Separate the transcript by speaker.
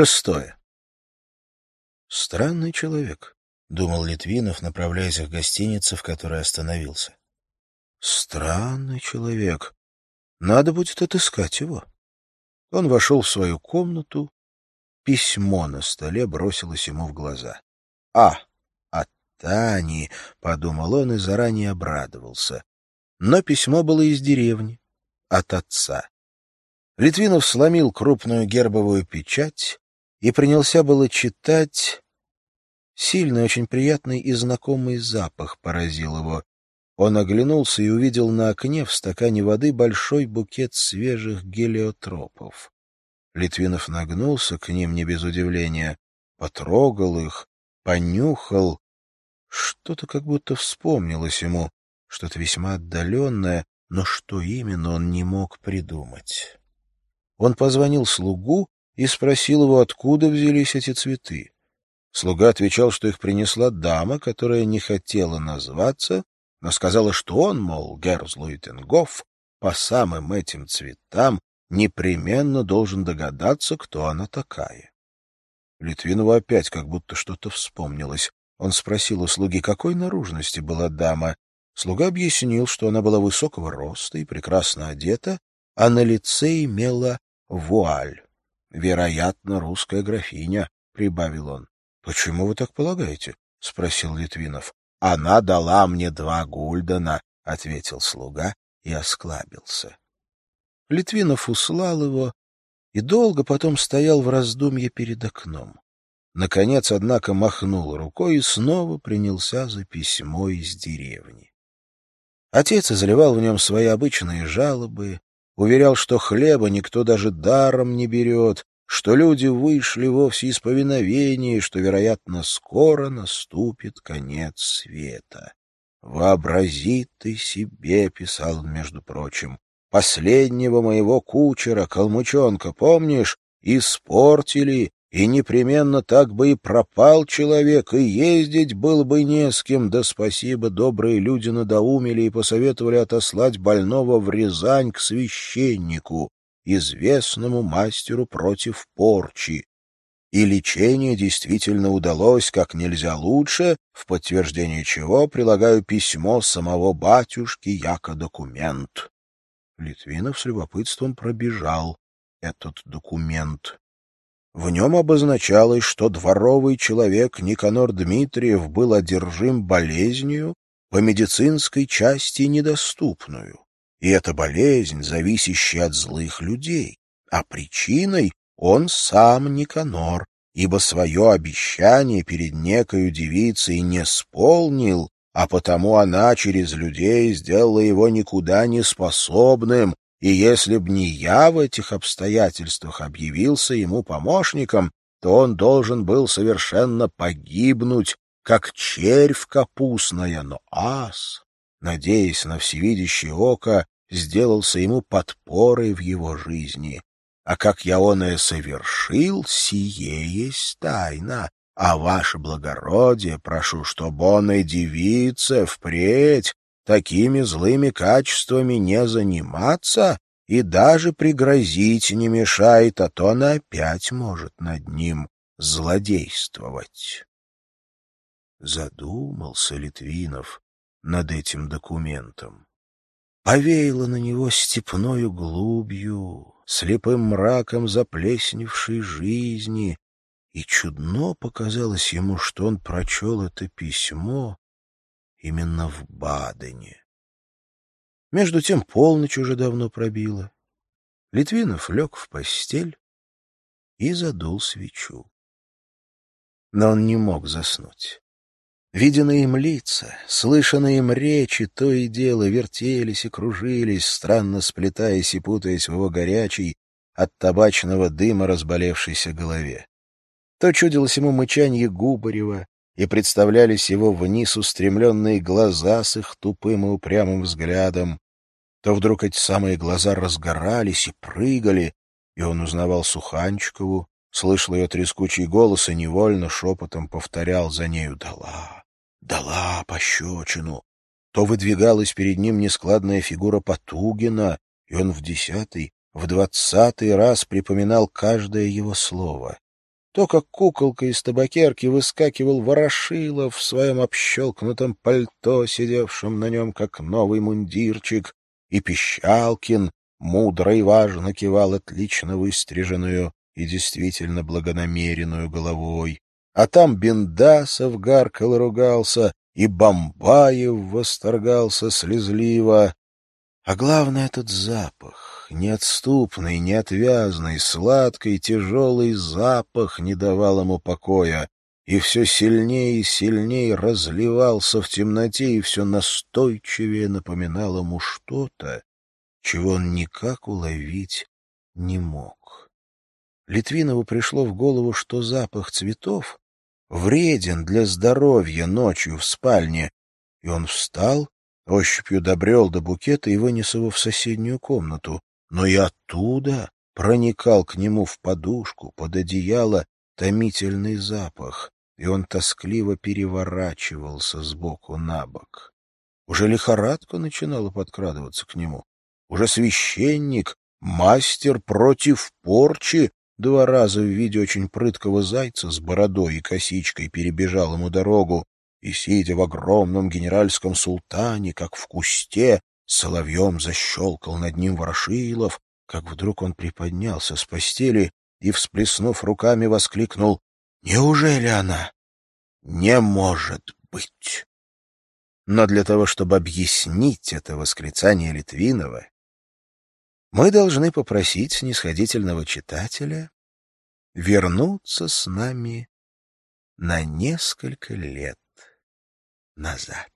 Speaker 1: Шестое. Странный человек, — думал Литвинов, направляясь к гостинице, в которой остановился. Странный человек. Надо будет отыскать его. Он вошел в свою комнату. Письмо на столе бросилось ему в глаза. «А, от Тани!» — подумал он и заранее обрадовался. Но письмо было из деревни, от отца. Литвинов сломил крупную гербовую печать и принялся было читать. Сильный, очень приятный и знакомый запах поразил его. Он оглянулся и увидел на окне в стакане воды большой букет свежих гелиотропов. Литвинов нагнулся к ним не без удивления, потрогал их, понюхал. Что-то как будто вспомнилось ему, что-то весьма отдаленное, но что именно он не мог придумать. Он позвонил слугу и спросил его, откуда взялись эти цветы. Слуга отвечал, что их принесла дама, которая не хотела назваться, но сказала, что он, мол, Герзлуитенгоф, по самым этим цветам непременно должен догадаться, кто она такая. Литвинову опять как будто что-то вспомнилось. Он спросил у слуги, какой наружности была дама. Слуга объяснил, что она была высокого роста и прекрасно одета, а на лице имела вуаль. Вероятно, русская графиня, — прибавил он. — Почему вы так полагаете? — спросил Литвинов. — Она дала мне два гульдена, — ответил слуга и осклабился. Литвинов услал его и долго потом стоял в раздумье перед окном. Наконец, однако, махнул рукой и снова принялся за письмо из деревни. Отец изливал в нем свои обычные жалобы, уверял, что хлеба никто даже даром не берет, что люди вышли вовсе из повиновения, что, вероятно, скоро наступит конец света. «Вообрази ты себе», — писал он, между прочим, — «последнего моего кучера, калмычонка, помнишь, испортили и непременно так бы и пропал человек, и ездить был бы не с кем, да спасибо, добрые люди надоумили и посоветовали отослать больного в Рязань к священнику, известному мастеру против порчи. И лечение действительно удалось как нельзя лучше, в подтверждение чего прилагаю письмо самого батюшки яко документ. Литвинов с любопытством пробежал этот документ. В нем обозначалось, что дворовый человек Никанор Дмитриев был одержим болезнью, по медицинской части недоступную. И эта болезнь, зависящая от злых людей, а причиной он сам Никанор, ибо свое обещание перед некою девицей не сполнил, а потому она через людей сделала его никуда не способным, и если б не я в этих обстоятельствах объявился ему помощником, то он должен был совершенно погибнуть, как червь капустная, но ас, надеясь на всевидящее око, сделался ему подпорой в его жизни. А как я оное совершил, сие есть тайна, а ваше благородие прошу, чтобы он и девице впредь такими злыми качествами не заниматься и даже пригрозить не мешает, а то она опять может над ним злодействовать. Задумался Литвинов над этим документом. Повеяло на него степною глубью, слепым мраком заплесневшей жизни, и чудно показалось ему, что он прочел это письмо именно в Бадене. Между тем полночь уже давно пробила. Литвинов лег в постель и задул свечу. Но он не мог заснуть. Виденные им лица, слышанные им речи, то и дело вертелись и кружились, странно сплетаясь и путаясь в его горячей, от табачного дыма разболевшейся голове. То чудилось ему мычанье Губарева, и представлялись его вниз устремленные глаза с их тупым и упрямым взглядом. То вдруг эти самые глаза разгорались и прыгали, и он узнавал Суханчикову, слышал ее трескучий голос и невольно шепотом повторял за нею «Дала, дала пощечину». То выдвигалась перед ним нескладная фигура Потугина, и он в десятый, в двадцатый раз припоминал каждое его слово. То, как куколка из табакерки выскакивал Ворошилов в своем общелкнутом пальто, сидевшем на нем, как новый мундирчик, и Пищалкин мудро и важно кивал отлично выстриженную и действительно благонамеренную головой. А там Бендасов гаркал и ругался, и Бомбаев восторгался слезливо. А главное — этот запах, неотступный, неотвязный, сладкий, тяжелый запах не давал ему покоя, и все сильнее и сильнее разливался в темноте, и все настойчивее напоминал ему что-то, чего он никак уловить не мог. Литвинову пришло в голову, что запах цветов вреден для здоровья ночью в спальне, и он встал, ощупью добрел до букета и вынес его в соседнюю комнату, но и оттуда проникал к нему в подушку, под одеяло, томительный запах, и он тоскливо переворачивался сбоку на бок. Уже лихорадка начинала подкрадываться к нему. Уже священник, мастер против порчи, два раза в виде очень прыткого зайца с бородой и косичкой перебежал ему дорогу, и, сидя в огромном генеральском султане, как в кусте, соловьем защелкал над ним Ворошилов, как вдруг он приподнялся с постели и, всплеснув руками, воскликнул «Неужели она? Не может быть!» Но для того, чтобы объяснить это восклицание Литвинова, мы должны попросить снисходительного читателя вернуться с нами на несколько лет назад.